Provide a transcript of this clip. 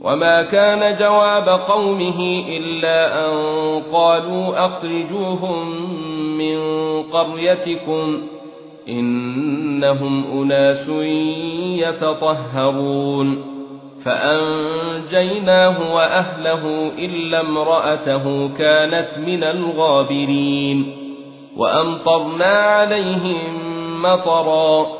وما كان جواب قومه الا ان قالوا اخرجوهم من قريتكم انهم اناس يتطهرون فانجيناه واهله الا امراته كانت من الغابرين وامطرنا عليهم مطرا